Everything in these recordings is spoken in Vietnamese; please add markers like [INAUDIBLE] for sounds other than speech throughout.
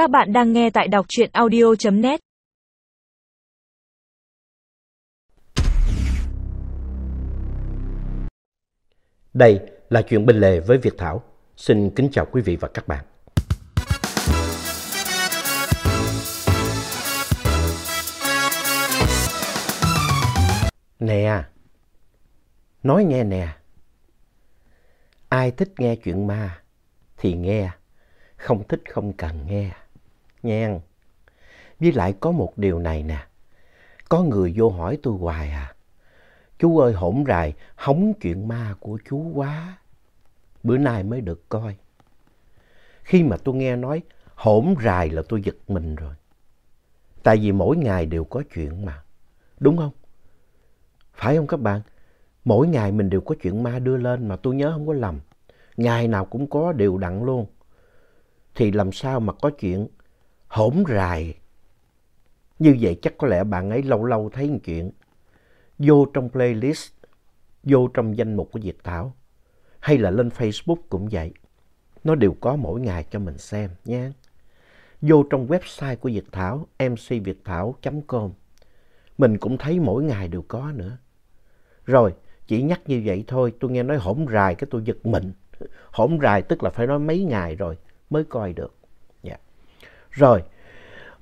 Các bạn đang nghe tại đọc truyện audio.net Đây là chuyện bên lề với Việt Thảo. Xin kính chào quý vị và các bạn. Nè, nói nghe nè. Ai thích nghe chuyện ma thì nghe, không thích không cần nghe. Nha. Với lại có một điều này nè. Có người vô hỏi tôi hoài à. Chú ơi hổn rài, hóng chuyện ma của chú quá. Bữa nay mới được coi. Khi mà tôi nghe nói hổn rài là tôi giật mình rồi. Tại vì mỗi ngày đều có chuyện mà. Đúng không? Phải không các bạn? Mỗi ngày mình đều có chuyện ma đưa lên mà tôi nhớ không có lầm. Ngày nào cũng có đều đặn luôn. Thì làm sao mà có chuyện hổn rài. Như vậy chắc có lẽ bạn ấy lâu lâu thấy một chuyện. Vô trong playlist, vô trong danh mục của Việt Thảo. Hay là lên Facebook cũng vậy. Nó đều có mỗi ngày cho mình xem nha. Vô trong website của Việt Thảo, mcviệtthảo.com. Mình cũng thấy mỗi ngày đều có nữa. Rồi, chỉ nhắc như vậy thôi, tôi nghe nói hổm rài cái tôi giật mình. [LAUGHS] Hổm rài tức là phải nói mấy ngày rồi mới coi được. Rồi,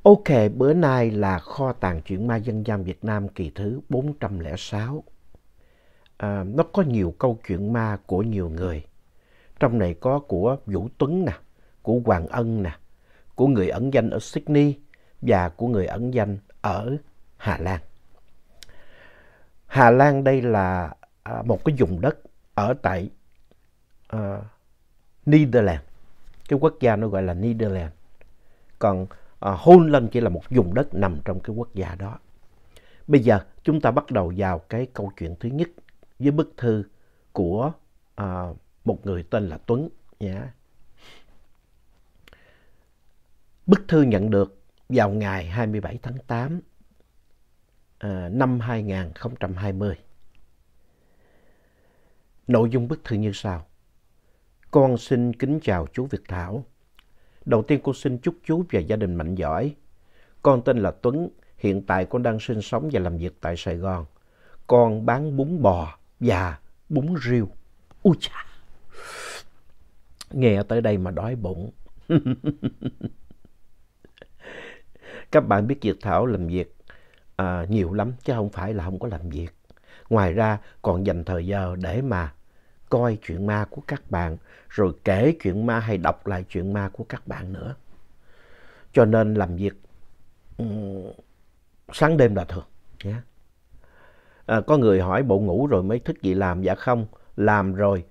ok, bữa nay là kho tàng truyện ma dân gian Việt Nam kỳ thứ 406. À, nó có nhiều câu chuyện ma của nhiều người. Trong này có của Vũ Tuấn nè, của Hoàng Ân nè, của người ẩn danh ở Sydney và của người ẩn danh ở Hà Lan. Hà Lan đây là à, một cái vùng đất ở tại à, uh, Netherlands. Cái quốc gia nó gọi là Netherlands. Còn à, hôn Holland chỉ là một vùng đất nằm trong cái quốc gia đó. Bây giờ chúng ta bắt đầu vào cái câu chuyện thứ nhất với bức thư của uh, một người tên là Tuấn. Yeah. Bức thư nhận được vào ngày 27 tháng 8 à, năm 2020. Nội dung bức thư như sau. Con xin kính chào chú Việt Thảo. Đầu tiên cô xin chúc chú và gia đình mạnh giỏi. Con tên là Tuấn, hiện tại con đang sinh sống và làm việc tại Sài Gòn. Con bán bún bò và bún riêu. Ui chà! Nghe tới đây mà đói bụng. [LAUGHS] Các bạn biết Việt Thảo làm việc à, nhiều lắm chứ không phải là không có làm việc. Ngoài ra còn dành thời giờ để mà coi chuyện ma của các bạn rồi kể chuyện ma hay đọc lại chuyện ma của các bạn nữa. Cho nên làm việc um, sáng đêm là thường. Yeah. À, có người hỏi bộ ngủ rồi mới thức dậy làm. Dạ không, làm rồi,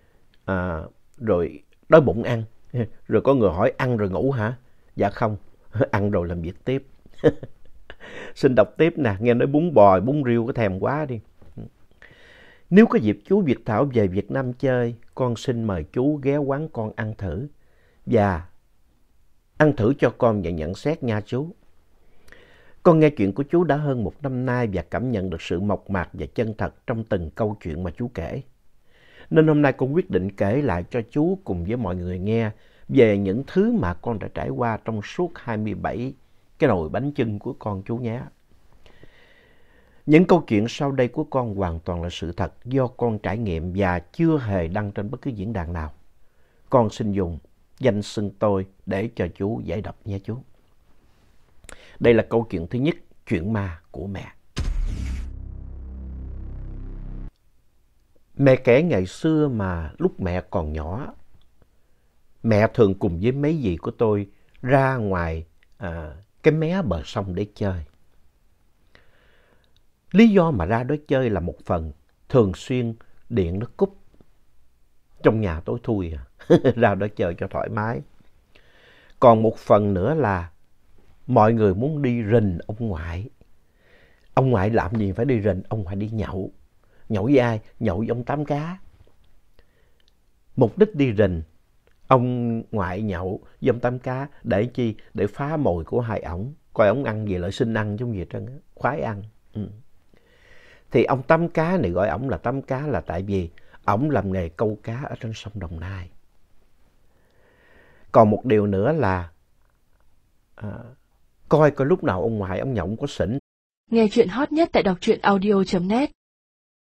à, rồi đói bụng ăn. [LAUGHS] Rồi có người hỏi ăn rồi ngủ hả? Dạ không, [LAUGHS] ăn rồi làm việc tiếp. [LAUGHS] Xin đọc tiếp nè, nghe nói bún bò, bún riêu có thèm quá đi. Nếu có dịp chú Việt Thảo về Việt Nam chơi, con xin mời chú ghé quán con ăn thử. Và ăn thử cho con và nhận xét nha chú. Con nghe chuyện của chú đã hơn một năm nay và cảm nhận được sự mộc mạc và chân thật trong từng câu chuyện mà chú kể. Nên hôm nay con quyết định kể lại cho chú cùng với mọi người nghe về những thứ mà con đã trải qua trong suốt 27 cái nồi bánh chưng của con chú nhé. Những câu chuyện sau đây của con hoàn toàn là sự thật do con trải nghiệm và chưa hề đăng trên bất cứ diễn đàn nào. Con xin dùng danh xưng tôi để cho chú giải đọc nhé chú. Đây là câu chuyện thứ nhất, chuyện ma của mẹ. Mẹ kể ngày xưa mà lúc mẹ còn nhỏ, mẹ thường cùng với mấy dì của tôi ra ngoài à, cái mé bờ sông để chơi. Lý do mà ra đó chơi là một phần thường xuyên điện nó cúp. Trong nhà tối thui à. [LAUGHS] ra đó chơi cho thoải mái. Còn một phần nữa là mọi người muốn đi rình ông ngoại. Ông ngoại làm gì phải đi rình, ông ngoại đi nhậu. Nhậu với ai? Nhậu với ông Tám Cá. Mục đích đi rình, ông ngoại nhậu với ông Tám Cá để chi? Để phá mồi của hai ổng. Coi ổng ăn gì lại xin ăn trong gì trơn khoái ăn. Ừ. Thì ông Tám Cá này gọi ổng là Tám Cá là tại vì ổng làm nghề câu cá ở trên sông Đồng Nai. Còn một điều nữa là à, coi coi lúc nào ông ngoại ông nhộng có xỉn. Nghe chuyện hot nhất tại đọc truyện audio.net